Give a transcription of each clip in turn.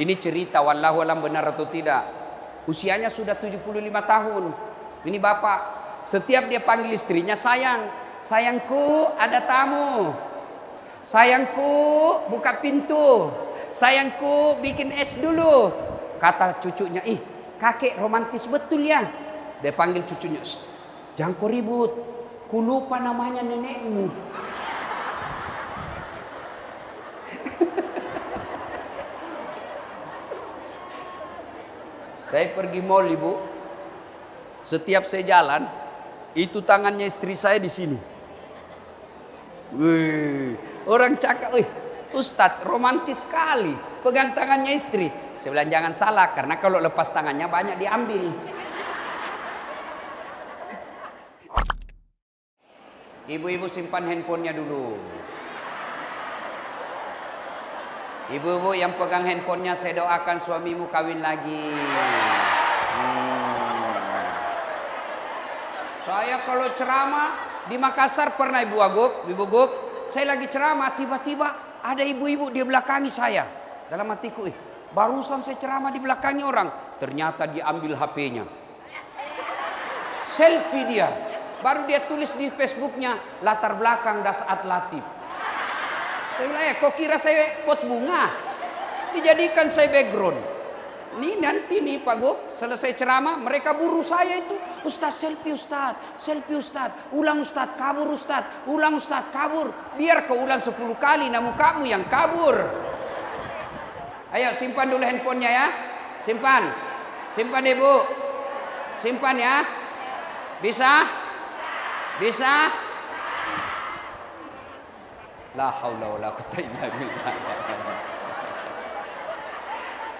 Ini cerita wallahu alam benar atau tidak. Usianya sudah 75 tahun. Ini bapak, setiap dia panggil istrinya sayang, sayangku ada tamu. Sayangku buka pintu. Sayangku bikin es dulu. Kata cucunya, ih kakek romantis betul ya. Dia panggil cucunya, jangan kau ribut. Ku lupa namanya nenekmu. Saya pergi mall ibu. Setiap saya jalan, itu tangannya istri saya di sini. Wih, orang cakap, wih, Ustadz romantis sekali. Pegang tangannya istri. Saya bilang jangan salah, karena kalau lepas tangannya banyak diambil. Ibu-ibu simpan handphonenya dulu. Ibu-ibu yang pegang handphonenya saya doakan suamimu kawin lagi. Hmm. Saya kalau ceramah di Makassar pernah Ibu Agub, Ibu Gub, saya lagi ceramah tiba-tiba ada ibu-ibu di belakangi saya. Dalam hatiku, eh, barusan saya ceramah di belakangi orang, ternyata diambil HP-nya. Selfie dia. Baru dia tulis di Facebooknya latar belakang Dasat Latif. Saya bilang, ya kok kira saya pot bunga? Dijadikan saya background. Ini nanti nih Pak Gop, selesai ceramah, mereka buru saya itu. Ustaz selfie Ustaz, selfie Ustaz, ulang Ustaz, kabur Ustaz, ulang Ustaz, kabur. Biar kau ulang 10 kali, namun kamu yang kabur. Ayo simpan dulu handphonenya ya. Simpan. Simpan Ibu. Simpan ya. Bisa? Bisa? La haula wala quwata illa billah.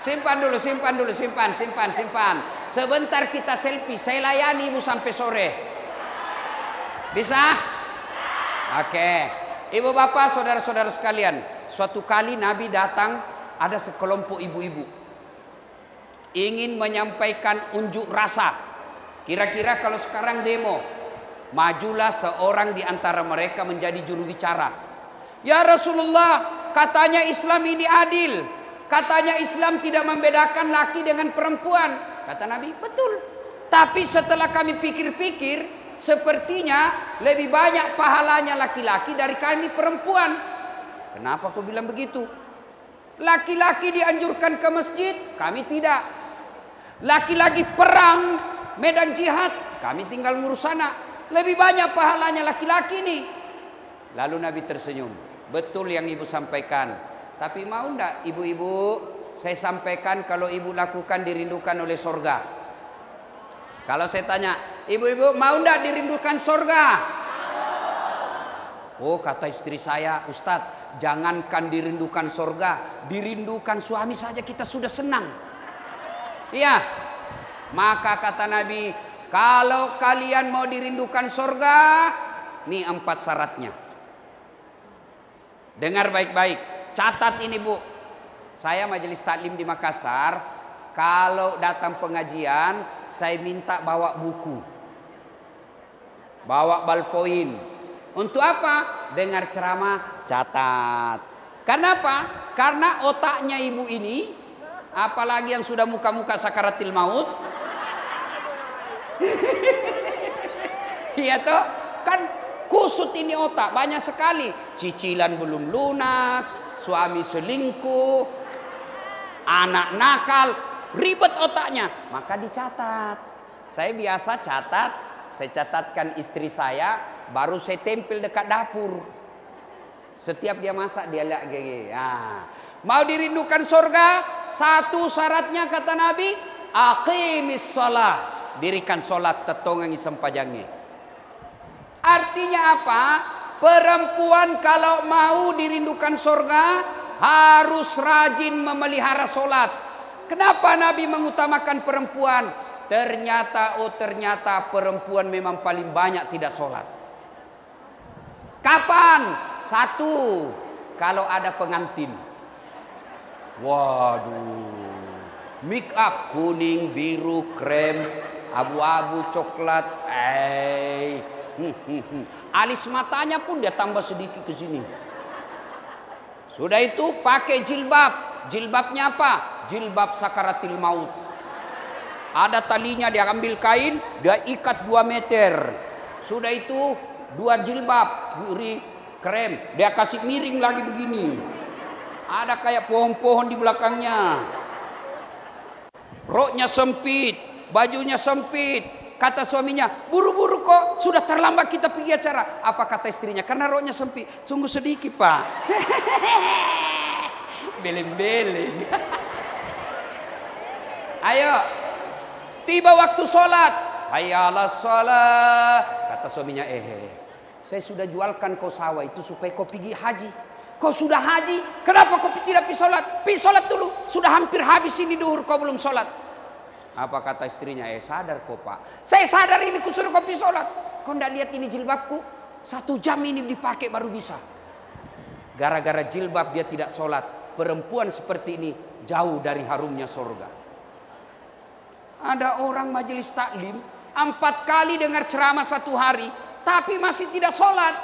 Simpan dulu, simpan dulu, simpan, simpan, simpan. Sebentar kita selfie, saya layani ibu sampai sore. Bisa? Oke. Ibu bapak, saudara-saudara sekalian. Suatu kali Nabi datang, ada sekelompok ibu-ibu. Ingin menyampaikan unjuk rasa. Kira-kira kalau sekarang demo, majulah seorang di antara mereka menjadi juru bicara Ya Rasulullah, katanya Islam ini adil. Katanya Islam tidak membedakan laki dengan perempuan. Kata Nabi, betul. Tapi setelah kami pikir-pikir, sepertinya lebih banyak pahalanya laki-laki dari kami perempuan. Kenapa kau bilang begitu? Laki-laki dianjurkan ke masjid, kami tidak. Laki-laki perang, medan jihad, kami tinggal ngurus sana. Lebih banyak pahalanya laki-laki ini. Lalu Nabi tersenyum. Betul yang ibu sampaikan. Tapi mau ndak ibu-ibu saya sampaikan kalau ibu lakukan dirindukan oleh sorga. Kalau saya tanya, ibu-ibu mau ndak dirindukan sorga? Oh kata istri saya, Ustadz jangankan dirindukan sorga, dirindukan suami saja kita sudah senang. Iya, maka kata Nabi, kalau kalian mau dirindukan sorga, nih empat syaratnya. Dengar baik-baik. Catat ini bu. Saya majelis taklim di Makassar. Kalau datang pengajian, saya minta bawa buku. Bawa balpoin. Untuk apa? Dengar ceramah, catat. Kenapa? Karena otaknya ibu ini, apalagi yang sudah muka-muka sakaratil maut. Iya toh? Kan Kusut ini otak banyak sekali. Cicilan belum lunas, suami selingkuh, anak nakal, ribet otaknya. Maka dicatat. Saya biasa catat, saya catatkan istri saya, baru saya tempel dekat dapur. Setiap dia masak dia lihat gini. Nah, mau dirindukan surga, satu syaratnya kata Nabi, aqimis sholat. Dirikan sholat tetongangi sempajangi. Artinya apa? Perempuan kalau mau dirindukan surga harus rajin memelihara solat. Kenapa Nabi mengutamakan perempuan? Ternyata oh ternyata perempuan memang paling banyak tidak solat. Kapan? Satu, kalau ada pengantin. Waduh. Make up kuning, biru, krem, abu-abu, coklat. Eh, Alis matanya pun dia tambah sedikit ke sini. Sudah itu pakai jilbab. Jilbabnya apa? jilbab sakaratil maut. Ada talinya dia ambil kain, dia ikat 2 meter. Sudah itu dua jilbab, kiri krem, dia kasih miring lagi begini. Ada kayak pohon-pohon di belakangnya. Roknya sempit, bajunya sempit, Kata suaminya, buru-buru kok, sudah terlambat kita pergi acara. Apa kata istrinya? Karena rohnya sempit. Tunggu sedikit pak. Beleng-beleng. Ayo, tiba waktu sholat. Hayalah sholat. Kata suaminya, eh, eh, saya sudah jualkan kau sawah itu supaya kau pergi haji. Kau sudah haji, kenapa kau tidak pergi sholat? Pergi sholat dulu, sudah hampir habis ini duhur kau belum sholat. Apa kata istrinya? Eh sadar kok pak. Saya sadar ini kusuruh kopi sholat. Kau tidak lihat ini jilbabku? Satu jam ini dipakai baru bisa. Gara-gara jilbab dia tidak sholat. Perempuan seperti ini jauh dari harumnya sorga. Ada orang majelis taklim empat kali dengar ceramah satu hari, tapi masih tidak sholat.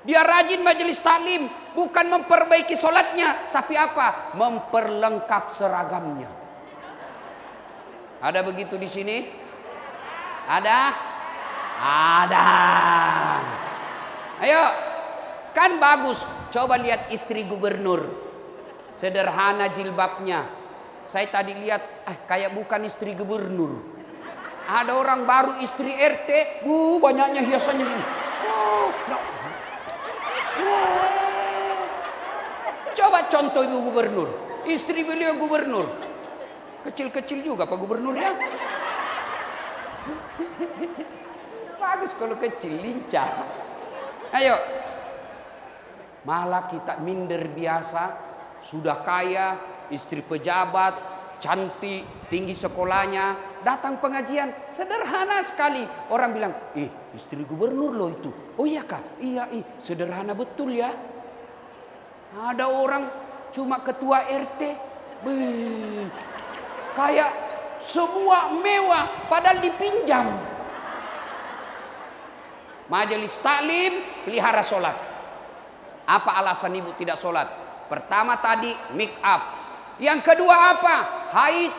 Dia rajin majelis taklim, bukan memperbaiki sholatnya, tapi apa? Memperlengkap seragamnya. Ada begitu di sini? Ada? Ada. Ayo, kan bagus. Coba lihat istri gubernur. Sederhana jilbabnya. Saya tadi lihat, eh, kayak bukan istri gubernur. Ada orang baru istri RT, uh, banyaknya hiasannya. Uh, Coba contoh ibu gubernur, istri beliau gubernur. Kecil-kecil juga Pak Gubernurnya. Bagus kalau kecil, lincah. Ayo. Malah kita minder biasa, sudah kaya, istri pejabat, cantik, tinggi sekolahnya, datang pengajian, sederhana sekali. Orang bilang, eh istri gubernur loh itu. Oh iya kak, iya, iya, sederhana betul ya. Ada orang cuma ketua RT, Beuh, Kayak semua mewah padahal dipinjam. Majelis taklim pelihara sholat. Apa alasan ibu tidak sholat? Pertama tadi make up. Yang kedua apa? Haid.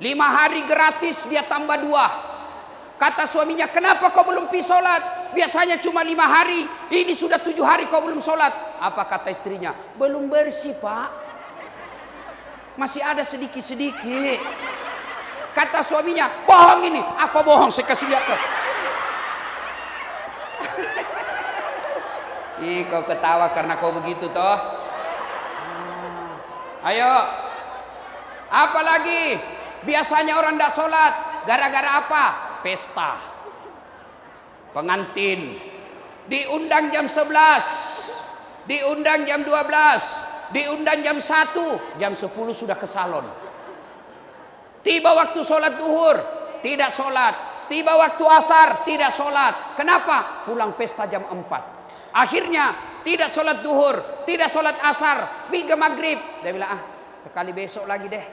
Lima hari gratis dia tambah dua. Kata suaminya, kenapa kau belum pergi sholat? Biasanya cuma lima hari. Ini sudah tujuh hari kau belum sholat. Apa kata istrinya? Belum bersih pak. Masih ada sedikit-sedikit. Kata suaminya, bohong ini. Apa bohong? Saya kasih lihat kau. Ih, kau ketawa karena kau begitu toh. Ayo. Apa lagi? Biasanya orang tidak sholat. Gara-gara apa? Pesta. Pengantin. Diundang jam 11. Diundang jam 12 diundang jam 1, jam 10 sudah ke salon. Tiba waktu sholat duhur, tidak sholat. Tiba waktu asar, tidak sholat. Kenapa? Pulang pesta jam 4. Akhirnya tidak sholat duhur, tidak sholat asar, tiga maghrib. Dia bilang, ah sekali besok lagi deh.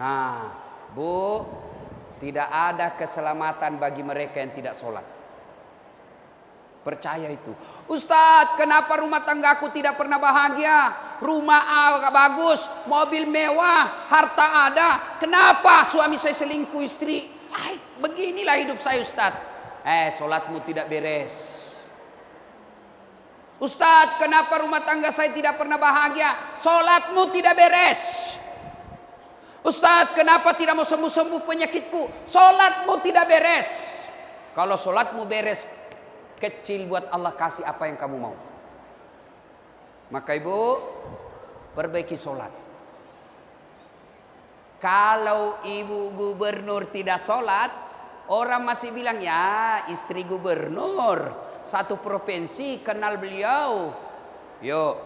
Nah, bu, tidak ada keselamatan bagi mereka yang tidak sholat. Percaya itu. Ustadz, kenapa rumah tanggaku tidak pernah bahagia? Rumah agak bagus, mobil mewah, harta ada. Kenapa suami saya selingkuh istri? Ay, beginilah hidup saya Ustadz. Eh, sholatmu tidak beres. Ustadz, kenapa rumah tangga saya tidak pernah bahagia? Sholatmu tidak beres. Ustadz, kenapa tidak mau sembuh-sembuh penyakitku? Sholatmu tidak beres. Kalau sholatmu beres, kecil buat Allah kasih apa yang kamu mau. Maka ibu perbaiki sholat. Kalau ibu gubernur tidak sholat, orang masih bilang ya istri gubernur satu provinsi kenal beliau. Yuk.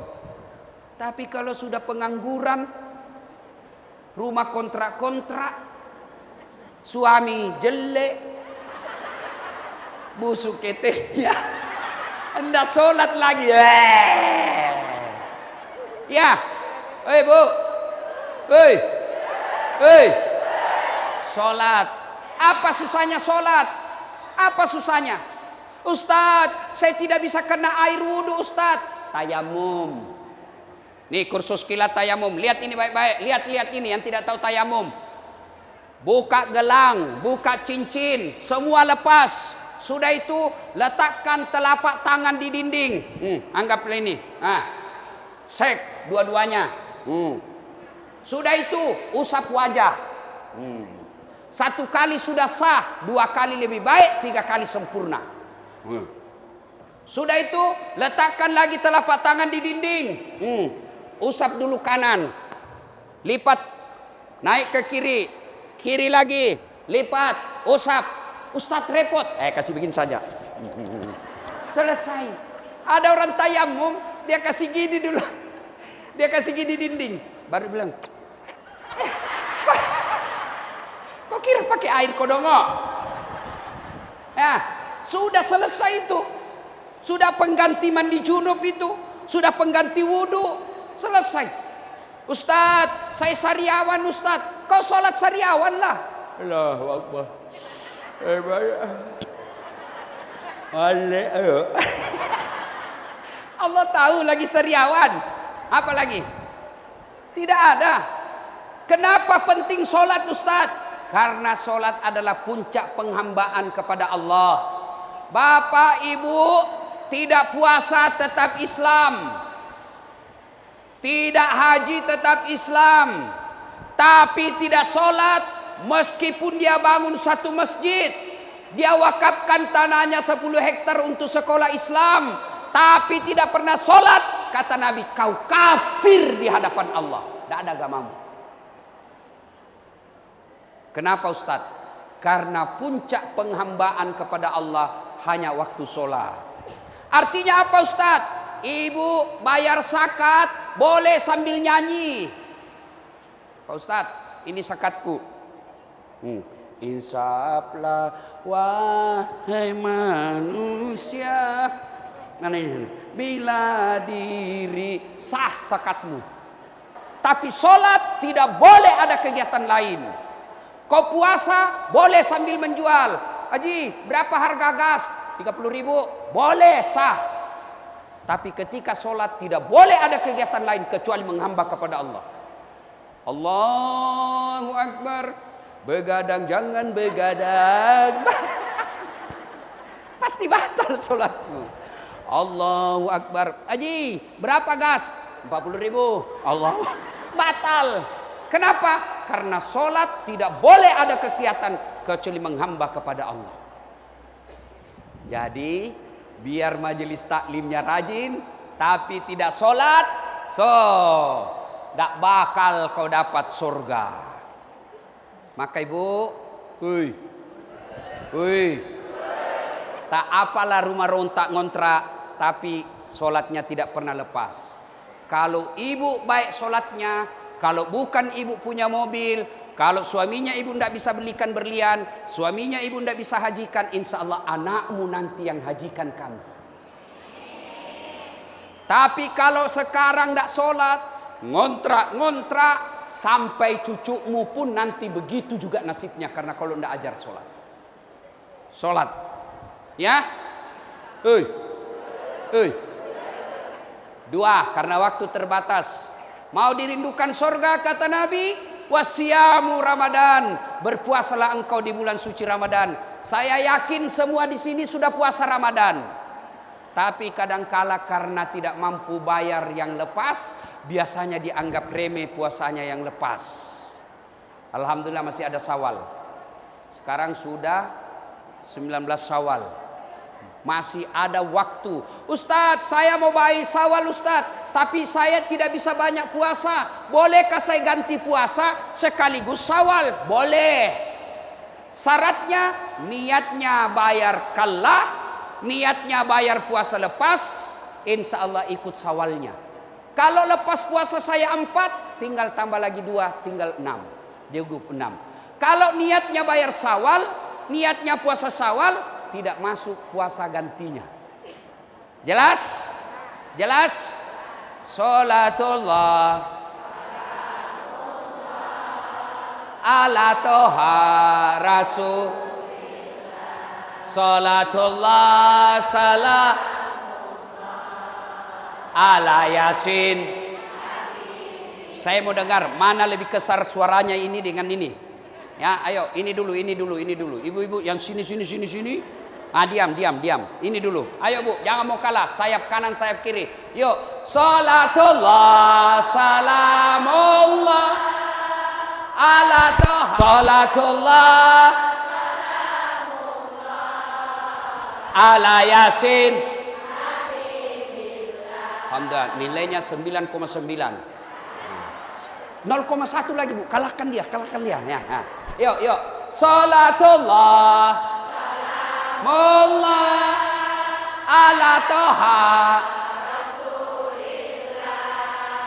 Tapi kalau sudah pengangguran, rumah kontrak-kontrak, suami jelek, busuk ketenya. Anda sholat lagi. Eh. Ya. Hei bu. Hei. Hei. Sholat. Apa susahnya sholat? Apa susahnya? Ustadz, saya tidak bisa kena air wudhu Ustadz. Tayamum. Nih kursus kilat tayamum. Lihat ini baik-baik. Lihat-lihat ini yang tidak tahu tayamum. Buka gelang, buka cincin, semua lepas. Sudah itu letakkan telapak tangan di dinding. Hmm, anggaplah ini. Ah, sek dua-duanya. Hmm. Sudah itu usap wajah. Hmm. Satu kali sudah sah, dua kali lebih baik, tiga kali sempurna. Hmm. Sudah itu letakkan lagi telapak tangan di dinding. Hmm. Usap dulu kanan. Lipat naik ke kiri. Kiri lagi. Lipat, usap. Ustadz repot. Eh kasih bikin saja. Selesai. Ada orang tayamum, dia kasih gini dulu. Dia kasih gini dinding. Baru bilang, eh, kok, kira pakai air kodongo? Ya, sudah selesai itu. Sudah pengganti mandi junub itu. Sudah pengganti wudhu. Selesai. Ustadz, saya sariawan Ustadz. Kau sholat sariawan lah. Allah Akbar. Eh, Allah tahu lagi seriawan. Apa lagi? Tidak ada. Kenapa penting sholat Ustaz? Karena sholat adalah puncak penghambaan kepada Allah. Bapak Ibu tidak puasa tetap Islam. Tidak haji tetap Islam. Tapi tidak sholat meskipun dia bangun satu masjid. Dia wakafkan tanahnya 10 hektar untuk sekolah Islam. Tapi tidak pernah sholat Kata Nabi, kau kafir di hadapan Allah. Tidak ada agamamu. Kenapa Ustaz? Karena puncak penghambaan kepada Allah hanya waktu sholat. Artinya apa Ustaz? Ibu bayar sakat boleh sambil nyanyi. Pak Ustaz, ini sakatku. Hmm. Insaflah wahai manusia Bila diri sah sakatmu. Tapi sholat tidak boleh ada kegiatan lain. Kau puasa boleh sambil menjual. Haji berapa harga gas? 30 ribu. Boleh sah. Tapi ketika sholat tidak boleh ada kegiatan lain kecuali menghamba kepada Allah. Allahu Akbar. Begadang jangan begadang. Pasti batal sholatmu. Allahu Akbar. Haji, berapa gas? 40 ribu. Allah. Batal. Kenapa? Karena sholat tidak boleh ada kegiatan kecuali menghamba kepada Allah. Jadi, biar majelis taklimnya rajin, tapi tidak sholat, so, tidak bakal kau dapat surga. Maka ibu, hui, hui, tak apalah rumah rontak ngontrak tapi sholatnya tidak pernah lepas. Kalau ibu baik sholatnya, kalau bukan ibu punya mobil, kalau suaminya ibu tidak bisa belikan berlian, suaminya ibu tidak bisa hajikan, insya Allah anakmu nanti yang hajikan kamu. Tapi kalau sekarang tidak sholat, ngontrak-ngontrak, sampai cucumu pun nanti begitu juga nasibnya karena kalau tidak ajar sholat. Sholat. Ya? Hei. Hei. Dua, karena waktu terbatas. Mau dirindukan sorga kata Nabi, wasiamu Ramadan. Berpuasalah engkau di bulan suci Ramadan. Saya yakin semua di sini sudah puasa Ramadan. Tapi kadangkala karena tidak mampu bayar yang lepas, biasanya dianggap remeh puasanya yang lepas. Alhamdulillah masih ada sawal. Sekarang sudah 19 sawal. Masih ada waktu. Ustadz, saya mau bayi sawal Ustadz. Tapi saya tidak bisa banyak puasa. Bolehkah saya ganti puasa sekaligus sawal? Boleh. Syaratnya niatnya bayar kalah. Niatnya bayar puasa lepas. Insya Allah ikut sawalnya. Kalau lepas puasa saya empat, tinggal tambah lagi dua, tinggal enam. Cukup enam. Kalau niatnya bayar sawal, niatnya puasa sawal, tidak masuk puasa gantinya. Jelas? Jelas? Salatullah ala toha rasul Salatullah salam ala yasin saya mau dengar mana lebih kesar suaranya ini dengan ini. Ya, ayo, ini dulu, ini dulu, ini dulu. Ibu-ibu yang sini, sini, sini, sini. Ah, diam, diam, diam. Ini dulu. Ayo bu, jangan mau kalah. Sayap kanan, sayap kiri. Yuk. Salatullah, salamullah. Ala. Salatullah. Ala yasin. Alhamdulillah, nilainya 9,9. 0,1 lagi bu, kalahkan dia, kalahkan dia. Ya, ya. Yuk, yuk. Salatullah. Mullah. Ala toha.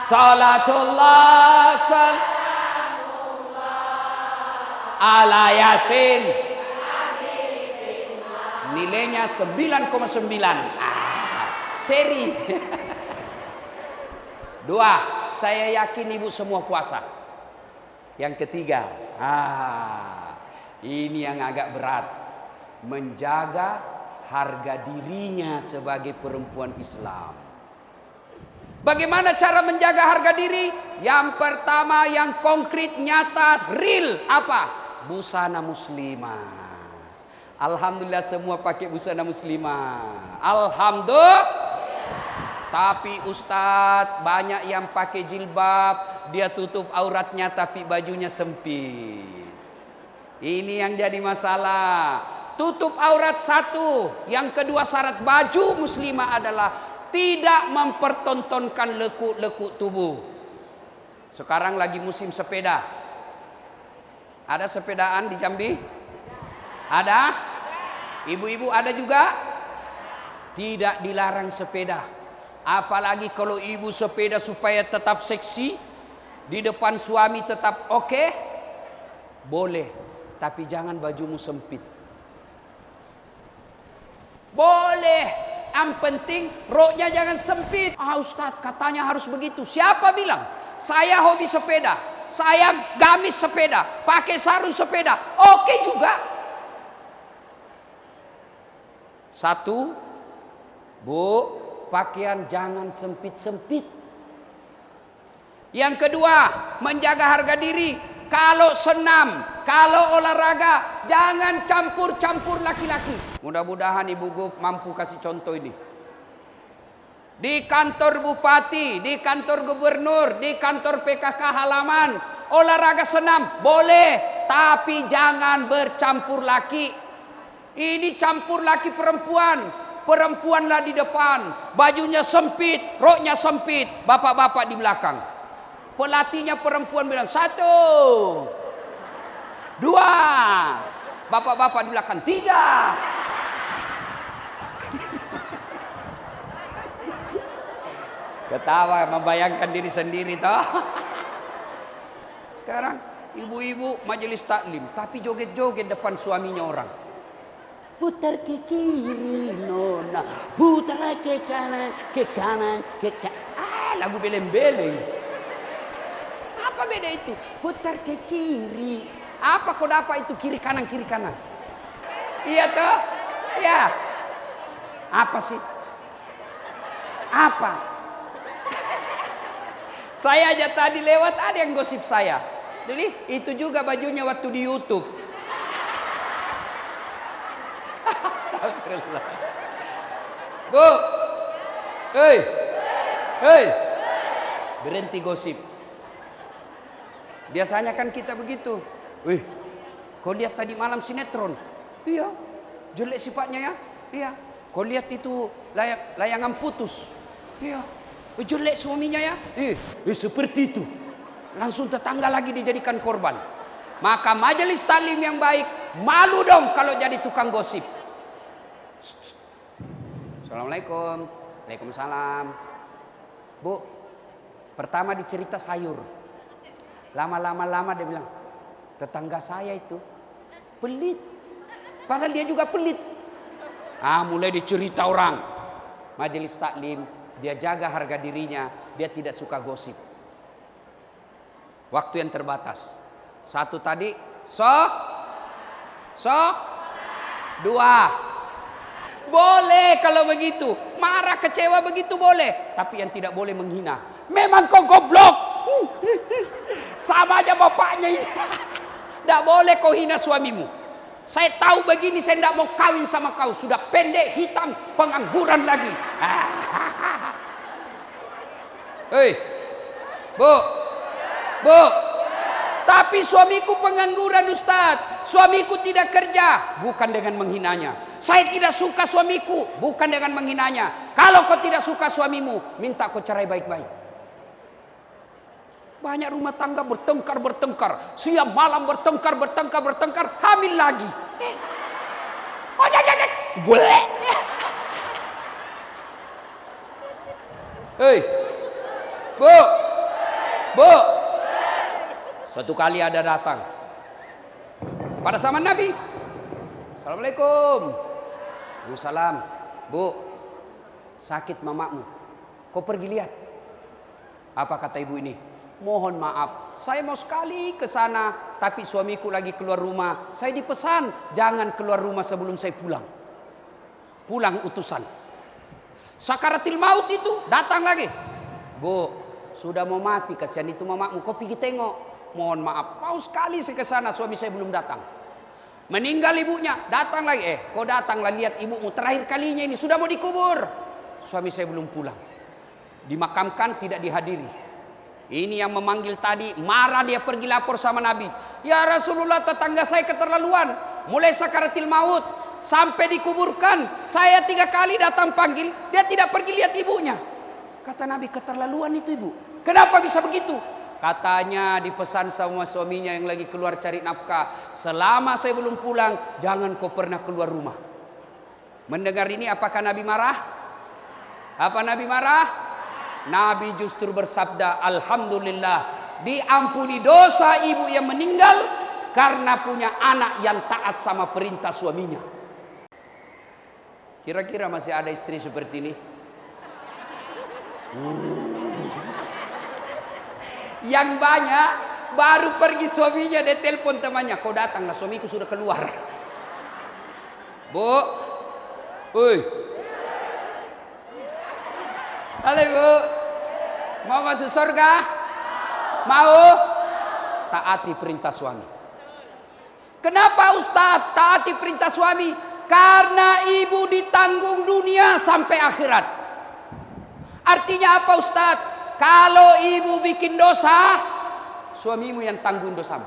Salatullah. Sal ala yasin. Nilainya 9,9. Ah, seri. Dua saya yakin ibu semua puasa. Yang ketiga, ah, ini yang agak berat. Menjaga harga dirinya sebagai perempuan Islam. Bagaimana cara menjaga harga diri? Yang pertama yang konkret, nyata, real apa? Busana muslimah. Alhamdulillah semua pakai busana muslimah. Alhamdulillah. Tapi Ustadz banyak yang pakai jilbab, dia tutup auratnya tapi bajunya sempit. Ini yang jadi masalah. Tutup aurat satu, yang kedua syarat baju muslimah adalah tidak mempertontonkan lekuk-lekuk tubuh. Sekarang lagi musim sepeda. Ada sepedaan di Jambi? Ada? Ibu-ibu ada juga? Tidak dilarang sepeda. Apalagi kalau ibu sepeda supaya tetap seksi, di depan suami tetap oke, okay, boleh. Tapi jangan bajumu sempit. Boleh. Yang penting roknya jangan sempit. Ah Ustadz katanya harus begitu. Siapa bilang? Saya hobi sepeda. Saya gamis sepeda. Pakai sarung sepeda. Oke okay juga. Satu. Bu, pakaian jangan sempit-sempit. Yang kedua, menjaga harga diri. Kalau senam, kalau olahraga, jangan campur-campur laki-laki. Mudah-mudahan Ibu Gub mampu kasih contoh ini. Di kantor bupati, di kantor gubernur, di kantor PKK halaman, olahraga senam boleh, tapi jangan bercampur laki. Ini campur laki perempuan, perempuanlah di depan, bajunya sempit, roknya sempit, bapak-bapak di belakang. Pelatihnya perempuan bilang, satu, dua, bapak-bapak di belakang, tiga. Ketawa membayangkan diri sendiri toh. Sekarang ibu-ibu majelis taklim tapi joget-joget depan suaminya orang putar ke kiri nona putar ke kanan ke kanan ke kanan ah lagu beleng-beleng. Apa beda itu? Putar ke kiri. Apa kau dapat itu? Kiri kanan kiri kanan. Iya toh? Ya apa sih? Apa? Saya aja tadi lewat ada yang gosip saya. Jadi itu juga bajunya waktu di YouTube Astagfirullah. Bu. Hei. Hei. Berhenti gosip. Biasanya kan kita begitu. Wih, kau lihat tadi malam sinetron? Iya. Jelek sifatnya ya? Iya. Kau lihat itu layak, layangan putus? Iya. Oh, jelek suaminya ya? Eh, eh, seperti itu. Langsung tetangga lagi dijadikan korban. Maka majelis talim yang baik malu dong kalau jadi tukang gosip. Assalamualaikum. Waalaikumsalam. Bu, pertama dicerita sayur. Lama-lama lama dia bilang, tetangga saya itu pelit. Padahal dia juga pelit. Ah, mulai dicerita orang. Majelis taklim, dia jaga harga dirinya, dia tidak suka gosip. Waktu yang terbatas. Satu tadi, so, so, dua, boleh kalau begitu. Marah kecewa begitu boleh. Tapi yang tidak boleh menghina. Memang kau goblok. Sama aja bapaknya ini. Tidak boleh kau hina suamimu. Saya tahu begini, saya tidak mau kawin sama kau. Sudah pendek, hitam, pengangguran lagi. Hei, bu, bu. Tapi suamiku pengangguran Ustaz. Suamiku tidak kerja. Bukan dengan menghinanya. Saya tidak suka suamiku. Bukan dengan menghinanya. Kalau kau tidak suka suamimu, minta kau cerai baik-baik. Banyak rumah tangga bertengkar, bertengkar. Siang malam bertengkar, bertengkar. Hamil lagi. Oh, jangan, jangan. Boleh. Hei. Bu. Bu. Suatu kali ada datang. Pada zaman Nabi. Assalamualaikum. Waalaikumsalam. Bu. Sakit mamamu. Kau pergi lihat. Apa kata ibu ini? Mohon maaf, saya mau sekali ke sana, tapi suamiku lagi keluar rumah. Saya dipesan, jangan keluar rumah sebelum saya pulang. Pulang utusan. Sakaratil maut itu datang lagi. Bu, sudah mau mati, kasihan itu mamamu. Kau pergi tengok. Mohon maaf, mau sekali saya ke sana, suami saya belum datang. Meninggal ibunya, datang lagi. Eh, kau datanglah lihat ibumu terakhir kalinya ini sudah mau dikubur. Suami saya belum pulang. Dimakamkan tidak dihadiri. Ini yang memanggil tadi, marah dia pergi lapor sama Nabi. Ya Rasulullah tetangga saya keterlaluan. Mulai sakaratil maut. Sampai dikuburkan. Saya tiga kali datang panggil. Dia tidak pergi lihat ibunya. Kata Nabi keterlaluan itu ibu. Kenapa bisa begitu? Katanya dipesan sama suaminya yang lagi keluar cari nafkah. Selama saya belum pulang, jangan kau pernah keluar rumah. Mendengar ini apakah Nabi marah? Apa Nabi marah? Nabi justru bersabda, Alhamdulillah, diampuni dosa ibu yang meninggal karena punya anak yang taat sama perintah suaminya. Kira-kira masih ada istri seperti ini? Hmm. Yang banyak baru pergi suaminya dia telepon temannya, kau datanglah suamiku sudah keluar. Bu, Woi, Halo ibu. Mau masuk surga? Mau? Taati perintah suami. Kenapa Ustaz taati perintah suami? Karena ibu ditanggung dunia sampai akhirat. Artinya apa Ustaz? Kalau ibu bikin dosa, suamimu yang tanggung dosamu.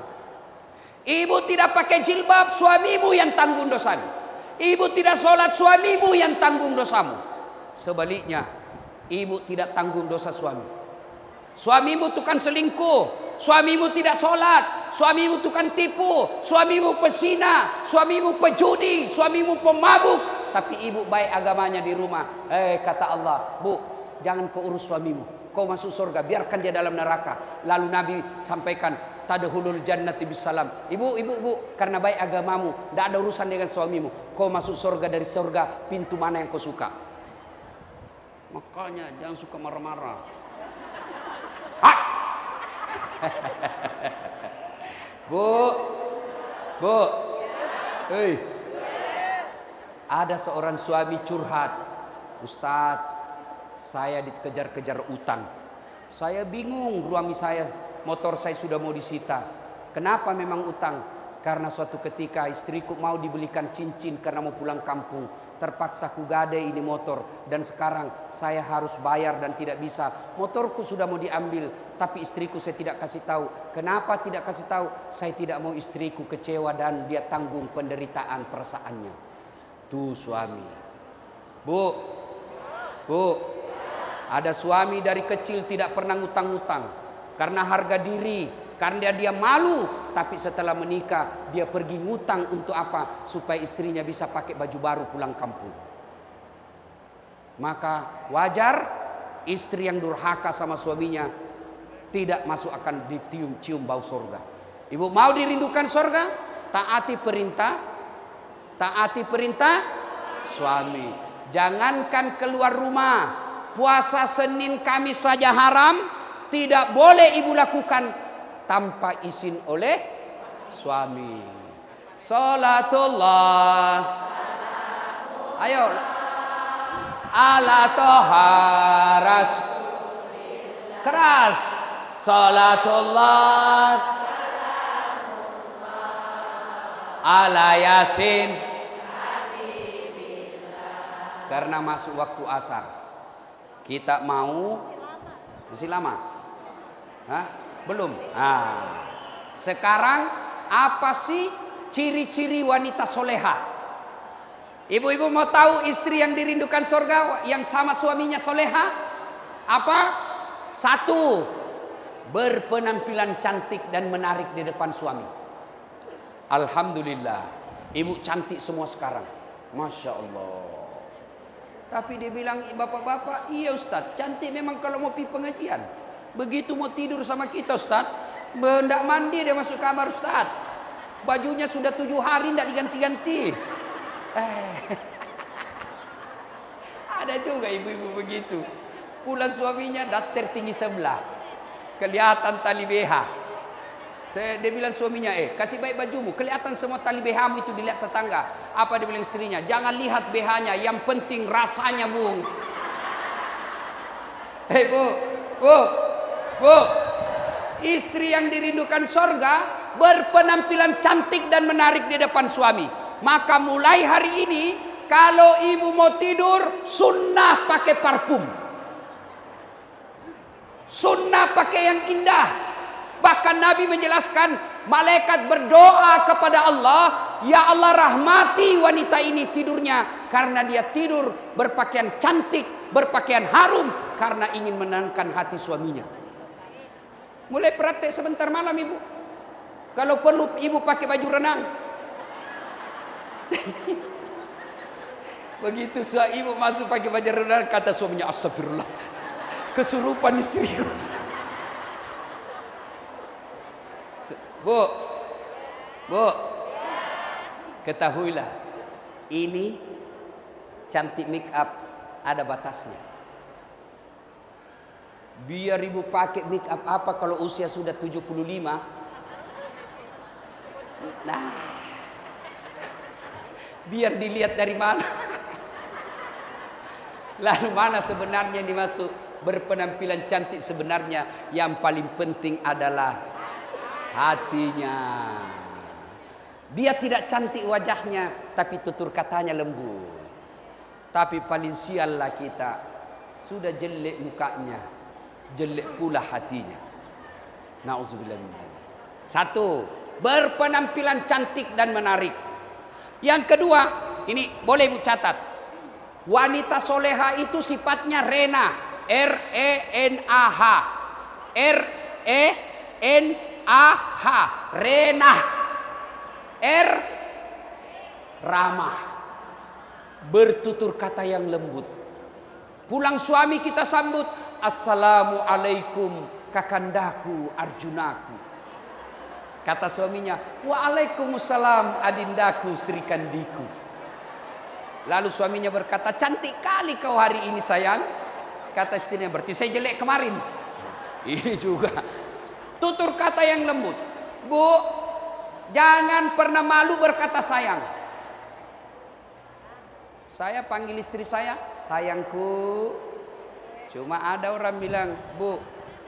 Ibu tidak pakai jilbab, suamimu yang tanggung dosamu. Ibu tidak sholat, suamimu yang tanggung dosamu. Sebaliknya, Ibu tidak tanggung dosa suami. Suamimu tukang selingkuh, suamimu tidak sholat, suamimu tukang tipu, suamimu pesina, suamimu pejudi, suamimu pemabuk. Tapi ibu baik agamanya di rumah. Eh kata Allah, bu jangan kau urus suamimu. Kau masuk surga, biarkan dia dalam neraka. Lalu Nabi sampaikan, tadhulul jannati bisalam. Ibu, ibu, ibu, karena baik agamamu, tidak ada urusan dengan suamimu. Kau masuk surga dari surga, pintu mana yang kau suka. Makanya jangan suka marah-marah. Bu, bu, hei, ada seorang suami curhat, Ustadz, saya dikejar-kejar utang. Saya bingung, suami saya, motor saya sudah mau disita. Kenapa memang utang? Karena suatu ketika istriku mau dibelikan cincin karena mau pulang kampung terpaksa ku gade ini motor dan sekarang saya harus bayar dan tidak bisa. Motorku sudah mau diambil, tapi istriku saya tidak kasih tahu. Kenapa tidak kasih tahu? Saya tidak mau istriku kecewa dan dia tanggung penderitaan perasaannya. Tuh suami. Bu. Bu. Ada suami dari kecil tidak pernah ngutang-ngutang karena harga diri, karena dia malu, tapi setelah menikah dia pergi ngutang untuk apa? Supaya istrinya bisa pakai baju baru pulang kampung. Maka wajar istri yang durhaka sama suaminya tidak masuk akan ditium-cium bau sorga. Ibu mau dirindukan sorga? Taati perintah, taati perintah suami. Jangankan keluar rumah, puasa Senin Kamis saja haram, tidak boleh ibu lakukan tanpa izin oleh suami. Salatullah. Ayo. Ala toha Keras. Salatullah ala yasin karena masuk waktu asar kita mau masih lama. Hah? belum. Ah. sekarang apa sih ciri-ciri wanita soleha? Ibu-ibu mau tahu istri yang dirindukan surga yang sama suaminya soleha? Apa? Satu berpenampilan cantik dan menarik di depan suami. Alhamdulillah. Ibu cantik semua sekarang. Masya Allah tapi dia bilang, bapak-bapak, iya Ustaz, cantik memang kalau mau pergi pengajian. Begitu mau tidur sama kita Ustaz, hendak mandi dia masuk kamar Ustaz. Bajunya sudah tujuh hari tidak diganti-ganti. Eh. Ada juga ibu-ibu begitu. Pulang suaminya daster tinggi sebelah. Kelihatan tali BH. Saya, dia bilang suaminya, eh kasih baik bajumu. Kelihatan semua tali BH itu dilihat tetangga. Apa dia bilang istrinya? Jangan lihat BH-nya, yang penting rasanya bung. Hei bu, bu, bu. Istri yang dirindukan sorga berpenampilan cantik dan menarik di depan suami. Maka mulai hari ini kalau ibu mau tidur sunnah pakai parfum. Sunnah pakai yang indah. Bahkan Nabi menjelaskan malaikat berdoa kepada Allah, "Ya Allah rahmati wanita ini tidurnya karena dia tidur berpakaian cantik, berpakaian harum karena ingin menenangkan hati suaminya." Mulai praktek sebentar malam Ibu. Kalau perlu Ibu pakai baju renang. Begitu suami ibu masuk pakai baju renang kata suaminya astagfirullah. Kesurupan istriku. Bu, bu, ketahuilah ini cantik make up ada batasnya. Biar ibu pakai make up apa kalau usia sudah 75? Nah, biar dilihat dari mana. Lalu mana sebenarnya dimasuk berpenampilan cantik sebenarnya yang paling penting adalah hatinya. Dia tidak cantik wajahnya, tapi tutur katanya lembut. Tapi paling siallah kita. Sudah jelek mukanya, jelek pula hatinya. Nauzubillah Satu, berpenampilan cantik dan menarik. Yang kedua, ini boleh Bu catat. Wanita soleha itu sifatnya rena, R E N A H. R E N aha rena r ramah. Bertutur kata yang lembut. Pulang suami kita sambut. Assalamualaikum kakandaku arjunaku. Kata suaminya waalaikumsalam adindaku serikandiku lalu suaminya berkata cantik kali kau hari ini sayang. Kata istrinya berarti saya jelek kemarin. Ini juga Tutur kata yang lembut. Bu, jangan pernah malu berkata sayang. Saya panggil istri saya, sayangku. Cuma ada orang bilang, Bu,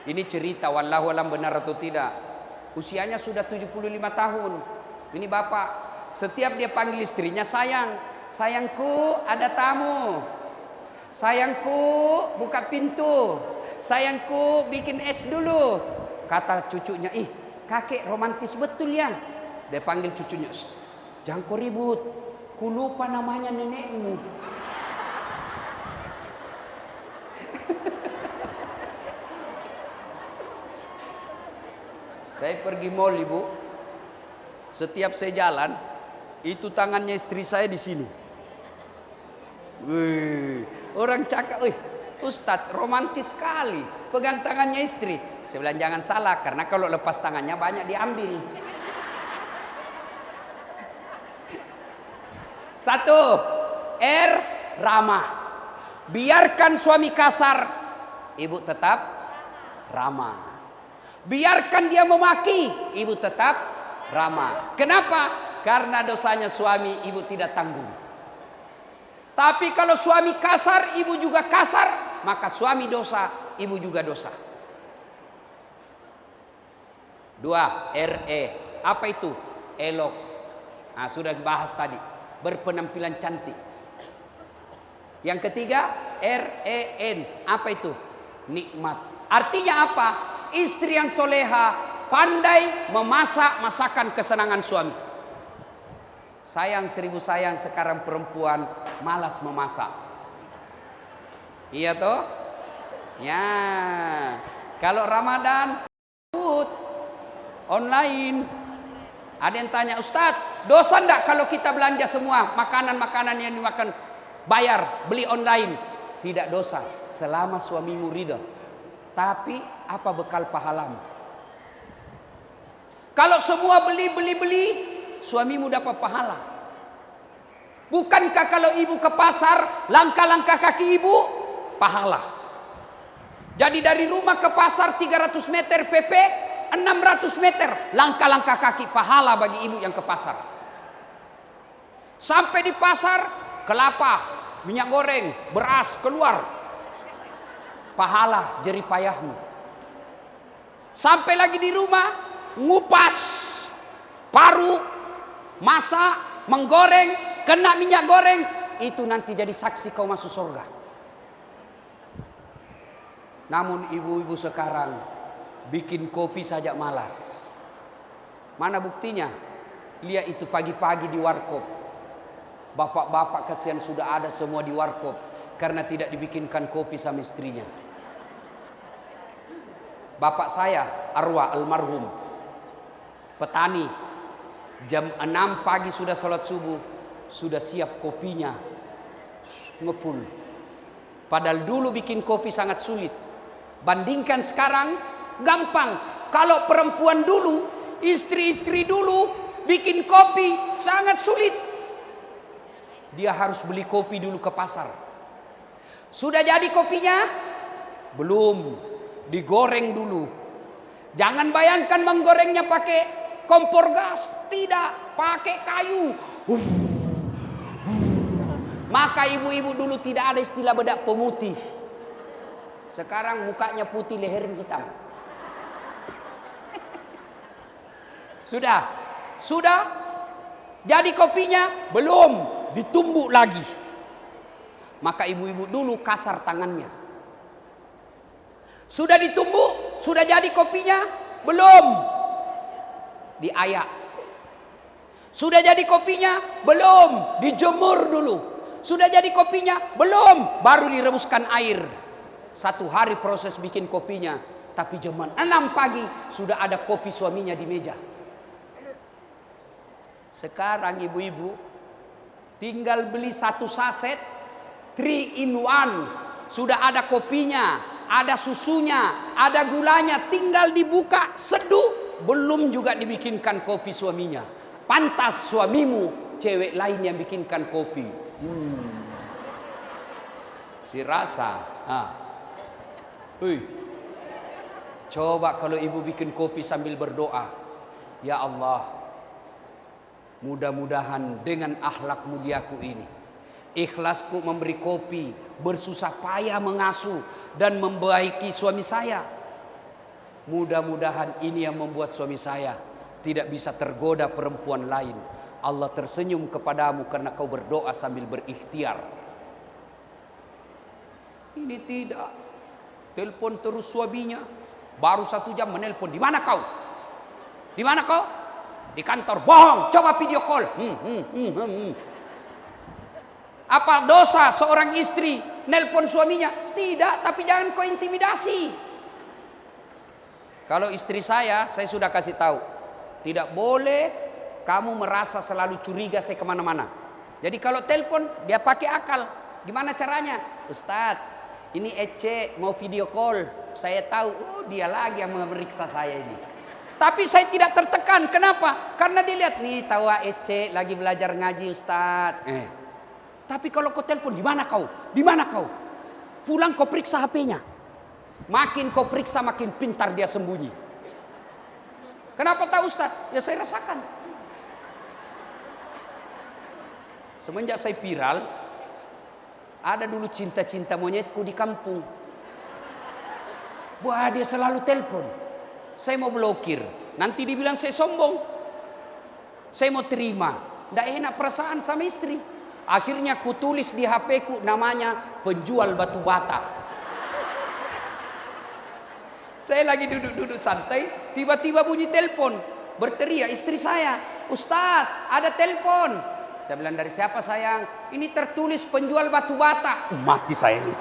ini cerita wallahu alam benar atau tidak. Usianya sudah 75 tahun. Ini bapak, setiap dia panggil istrinya sayang. Sayangku, ada tamu. Sayangku, buka pintu. Sayangku, bikin es dulu. Kata cucunya, ih kakek romantis betul ya. Dia panggil cucunya, jangan kau ribut. Ku lupa namanya nenekmu. saya pergi mall ibu. Setiap saya jalan, itu tangannya istri saya di sini. Wih, orang cakap, wih, Ustadz romantis sekali pegang tangannya istri. Saya bilang jangan salah karena kalau lepas tangannya banyak diambil. Satu, R ramah. Biarkan suami kasar, ibu tetap ramah. Biarkan dia memaki, ibu tetap ramah. Kenapa? Karena dosanya suami ibu tidak tanggung. Tapi kalau suami kasar, ibu juga kasar, maka suami dosa, ibu juga dosa. Dua, RE. Apa itu? Elok. Nah, sudah dibahas tadi. Berpenampilan cantik. Yang ketiga, REN. Apa itu? Nikmat. Artinya apa? Istri yang soleha pandai memasak masakan kesenangan suami. Sayang seribu sayang sekarang perempuan malas memasak. Iya toh? Ya. Kalau Ramadan online. Ada yang tanya, Ustadz, dosa enggak kalau kita belanja semua makanan-makanan yang dimakan bayar, beli online? Tidak dosa, selama suamimu ridho. Tapi apa bekal pahalamu? Kalau semua beli, beli, beli, suamimu dapat pahala. Bukankah kalau ibu ke pasar, langkah-langkah kaki ibu, pahala. Jadi dari rumah ke pasar 300 meter PP, 600 meter langkah-langkah kaki pahala bagi ibu yang ke pasar. Sampai di pasar, kelapa, minyak goreng, beras keluar. Pahala jeripayahmu. Sampai lagi di rumah, ngupas paru, masak, menggoreng, kena minyak goreng, itu nanti jadi saksi kau masuk surga. Namun ibu-ibu sekarang bikin kopi saja malas. Mana buktinya? Lihat itu pagi-pagi di warkop. Bapak-bapak kasihan sudah ada semua di warkop karena tidak dibikinkan kopi sama istrinya. Bapak saya, Arwah almarhum, petani jam 6 pagi sudah sholat subuh sudah siap kopinya ngepul padahal dulu bikin kopi sangat sulit bandingkan sekarang gampang. Kalau perempuan dulu istri-istri dulu bikin kopi sangat sulit. Dia harus beli kopi dulu ke pasar. Sudah jadi kopinya? Belum. Digoreng dulu. Jangan bayangkan menggorengnya pakai kompor gas, tidak pakai kayu. Maka ibu-ibu dulu tidak ada istilah bedak pemutih. Sekarang mukanya putih, leher hitam. Sudah, sudah. Jadi kopinya belum ditumbuk lagi. Maka ibu-ibu dulu kasar tangannya. Sudah ditumbuk, sudah jadi kopinya? Belum diayak. Sudah jadi kopinya? Belum, dijemur dulu. Sudah jadi kopinya? Belum, baru direbuskan air. Satu hari proses bikin kopinya, tapi jam 6 pagi sudah ada kopi suaminya di meja. Sekarang ibu-ibu tinggal beli satu saset 3 in 1. Sudah ada kopinya, ada susunya, ada gulanya, tinggal dibuka, seduh, belum juga dibikinkan kopi suaminya. Pantas suamimu cewek lain yang bikinkan kopi. Hmm. Si rasa. Ha. Hui. Coba kalau ibu bikin kopi sambil berdoa. Ya Allah. Mudah-mudahan dengan akhlak muliaku ini. Ikhlasku memberi kopi. Bersusah payah mengasuh. Dan membaiki suami saya Mudah-mudahan ini yang membuat suami saya tidak bisa tergoda perempuan lain. Allah tersenyum kepadamu karena kau berdoa sambil berikhtiar. Ini tidak. Telepon terus suaminya. Baru satu jam menelpon. Di mana kau? Di mana kau? Di kantor. Bohong. Coba video call. Hmm, hmm, hmm, hmm. hmm. Apa dosa seorang istri nelpon suaminya? Tidak, tapi jangan kau intimidasi. Kalau istri saya, saya sudah kasih tahu, tidak boleh kamu merasa selalu curiga saya ke mana-mana. Jadi kalau telepon dia pakai akal. Gimana caranya? Ustadz, ini Ece mau video call. Saya tahu, oh dia lagi yang memeriksa saya ini. Tapi saya tidak tertekan. Kenapa? Karena dilihat nih tahu Ece lagi belajar ngaji Ustadz. Eh. Tapi kalau kau telepon, di mana kau? Di mana kau? Pulang kau periksa HP-nya. Makin kau periksa makin pintar dia sembunyi. Kenapa tahu Ustaz? Ya saya rasakan. Semenjak saya viral, ada dulu cinta-cinta monyetku di kampung. Wah dia selalu telepon. Saya mau blokir. Nanti dibilang saya sombong. Saya mau terima. Tidak enak perasaan sama istri. Akhirnya kutulis di HP ku namanya penjual batu bata. Saya lagi duduk-duduk santai, tiba-tiba bunyi telepon. Berteriak istri saya, Ustadz ada telepon. Saya bilang dari siapa sayang? Ini tertulis penjual batu bata. Mati saya ini.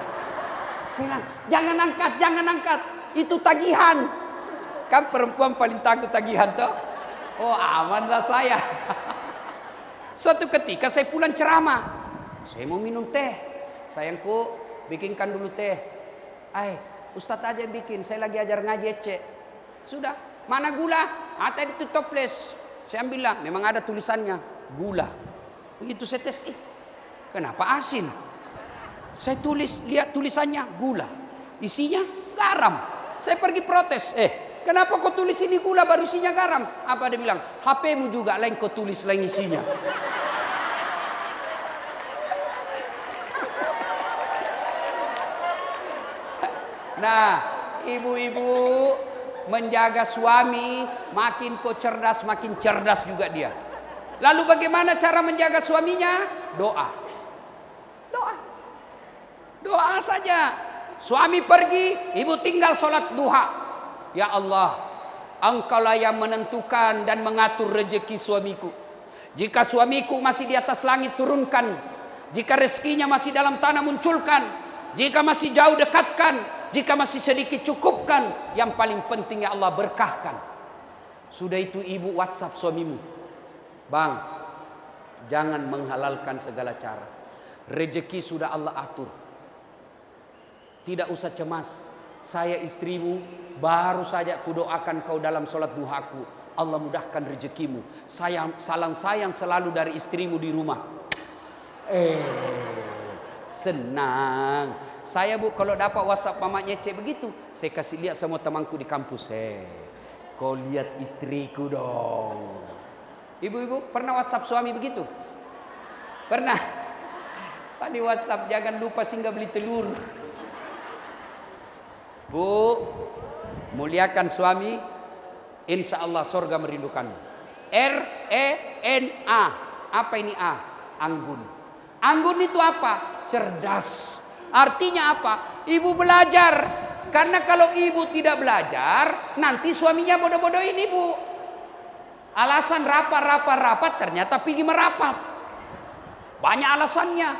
Saya bilang, jangan angkat, jangan angkat. Itu tagihan. Kan perempuan paling takut tagihan toh. Oh amanlah saya. Suatu ketika saya pulang ceramah. Saya mau minum teh. Sayangku, bikinkan dulu teh. Ay, Ustadz aja bikin. Saya lagi ajar ngaji cek. Sudah. Mana gula? Ah tadi itu toples. Saya ambil lah. Memang ada tulisannya. Gula. Begitu saya tes. Eh, kenapa asin? Saya tulis, lihat tulisannya gula. Isinya garam. Saya pergi protes. Eh, kenapa kau tulis ini gula baru isinya garam? Apa dia bilang? HPmu juga lain kau tulis lain isinya. Nah, ibu-ibu menjaga suami makin kau cerdas makin cerdas juga dia. Lalu bagaimana cara menjaga suaminya? Doa. Doa. Doa saja. Suami pergi, ibu tinggal sholat duha. Ya Allah, engkaulah yang menentukan dan mengatur rezeki suamiku. Jika suamiku masih di atas langit turunkan. Jika rezekinya masih dalam tanah munculkan. Jika masih jauh dekatkan. Jika masih sedikit cukupkan, yang paling penting ya Allah berkahkan. Sudah itu ibu WhatsApp suamimu. Bang, jangan menghalalkan segala cara. Rezeki sudah Allah atur. Tidak usah cemas. Saya istrimu baru saja kudoakan kau dalam sholat duhaku. Allah mudahkan rezekimu. Sayang, salam sayang selalu dari istrimu di rumah. Eh, senang. Saya bu kalau dapat WhatsApp mama nyecek begitu, saya kasih lihat semua temanku di kampus. Eh, kau lihat istriku dong. Ibu-ibu pernah WhatsApp suami begitu? Pernah? Pak di WhatsApp jangan lupa singgah beli telur. Bu, muliakan suami, insya Allah surga merindukanmu. R E N A. Apa ini A? Anggun. Anggun itu apa? Cerdas. Artinya apa? Ibu belajar. Karena kalau ibu tidak belajar, nanti suaminya bodoh-bodohin ibu. Alasan rapat, rapat, rapat, ternyata pergi merapat. Banyak alasannya.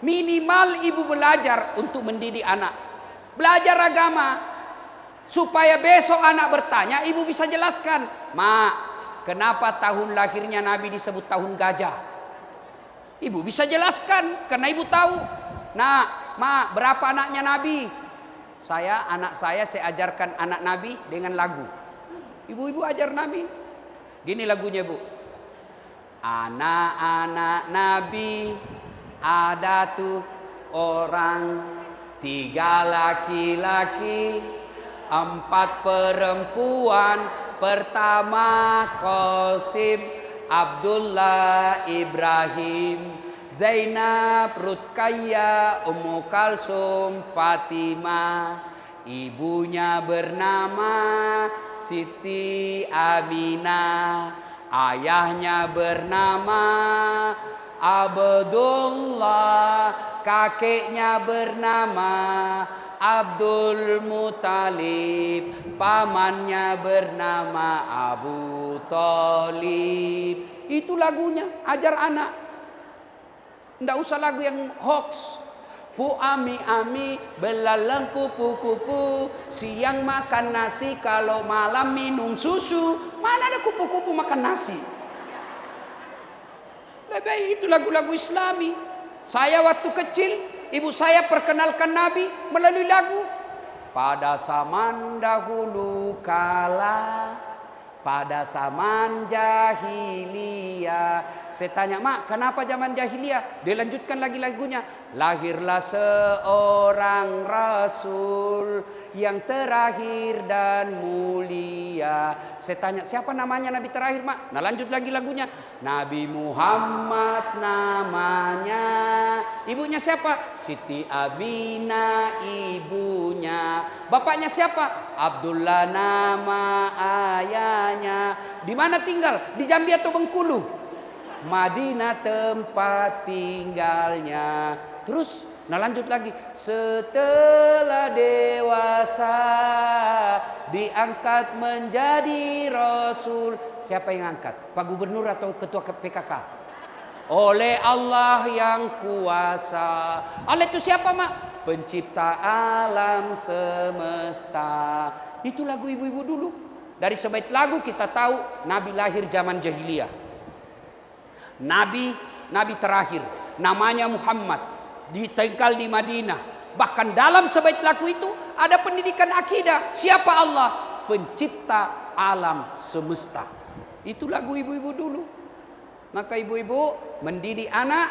Minimal ibu belajar untuk mendidik anak. Belajar agama. Supaya besok anak bertanya, ibu bisa jelaskan. Ma, kenapa tahun lahirnya Nabi disebut tahun gajah? Ibu bisa jelaskan, karena ibu tahu Nah, ma, berapa anaknya Nabi? Saya, anak saya, saya ajarkan anak Nabi dengan lagu. Ibu-ibu ajar Nabi. Gini lagunya bu. Anak-anak Nabi ada tuh orang tiga laki-laki empat perempuan pertama Qasim Abdullah Ibrahim Zainab, Rutkaya, Ummu Kalsum, Fatimah. Ibunya bernama Siti Aminah. Ayahnya bernama Abdullah. Kakeknya bernama Abdul Mutalib. Pamannya bernama Abu Talib. Itu lagunya, ajar anak. Tidak usah lagu yang hoax. Pu ami ami belalang kupu kupu siang makan nasi kalau malam minum susu mana ada kupu kupu makan nasi lebih itu lagu-lagu Islami saya waktu kecil ibu saya perkenalkan Nabi melalui lagu pada zaman dahulu kala pada zaman jahiliyah. Saya tanya, Mak, kenapa zaman jahiliyah? Dia lanjutkan lagi lagunya. Lahirlah seorang rasul yang terakhir dan mulia. Saya tanya, siapa namanya Nabi terakhir, Mak? Nah, lanjut lagi lagunya. Nabi Muhammad namanya. Ibunya siapa? Siti Abina ibunya. Bapaknya siapa? Abdullah nama rayanya. Di mana tinggal? Di Jambi atau Bengkulu? Madinah tempat tinggalnya. Terus, nah lanjut lagi. Setelah dewasa diangkat menjadi rasul. Siapa yang angkat? Pak Gubernur atau Ketua PKK? oleh Allah yang kuasa. Allah itu siapa, Mak? Pencipta alam semesta. Itu lagu ibu-ibu dulu. Dari sebait lagu kita tahu Nabi lahir zaman jahiliyah. Nabi, Nabi terakhir. Namanya Muhammad. Ditinggal di Madinah. Bahkan dalam sebait lagu itu ada pendidikan akidah. Siapa Allah? Pencipta alam semesta. Itu lagu ibu-ibu dulu. Maka ibu-ibu mendidik anak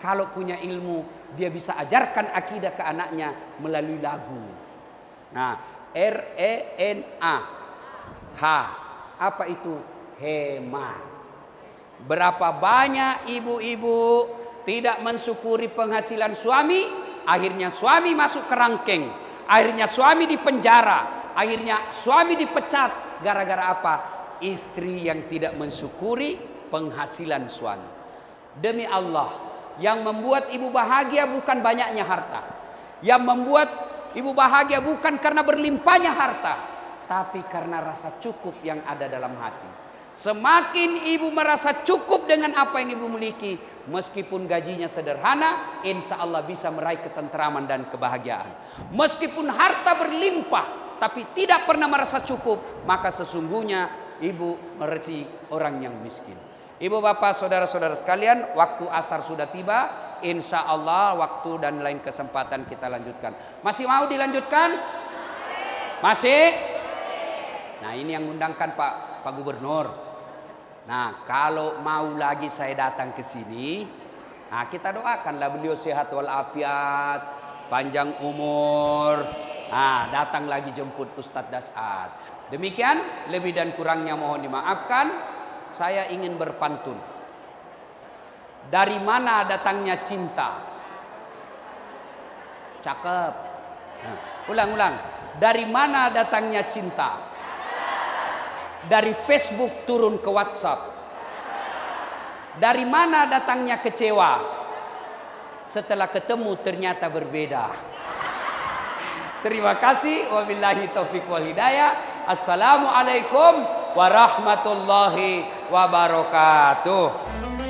kalau punya ilmu dia bisa ajarkan akidah ke anaknya melalui lagu. Nah, R E N A H apa itu? Hemat. Berapa banyak ibu-ibu tidak mensyukuri penghasilan suami, akhirnya suami masuk kerangkeng, akhirnya suami dipenjara, akhirnya suami dipecat gara-gara apa? Istri yang tidak mensyukuri penghasilan suami. Demi Allah, yang membuat ibu bahagia bukan banyaknya harta. Yang membuat ibu bahagia bukan karena berlimpahnya harta, tapi karena rasa cukup yang ada dalam hati. Semakin ibu merasa cukup dengan apa yang ibu miliki, meskipun gajinya sederhana, insya Allah bisa meraih ketentraman dan kebahagiaan. Meskipun harta berlimpah, tapi tidak pernah merasa cukup, maka sesungguhnya ibu mereci orang yang miskin. Ibu bapak saudara-saudara sekalian Waktu asar sudah tiba Insya Allah waktu dan lain kesempatan kita lanjutkan Masih mau dilanjutkan? Masih? Nah ini yang undangkan Pak Pak Gubernur Nah kalau mau lagi saya datang ke sini Nah kita doakanlah beliau sehat walafiat Panjang umur Nah datang lagi jemput Ustadz Dasat Demikian lebih dan kurangnya mohon dimaafkan saya ingin berpantun. Dari mana datangnya cinta? Cakep. Nah, ulang, ulang. Dari mana datangnya cinta? Dari Facebook turun ke WhatsApp. Dari mana datangnya kecewa? Setelah ketemu ternyata berbeda. Terima kasih. Wabillahi taufiq wal hidayah. Assalamualaikum warahmatullahi wabarakatuh.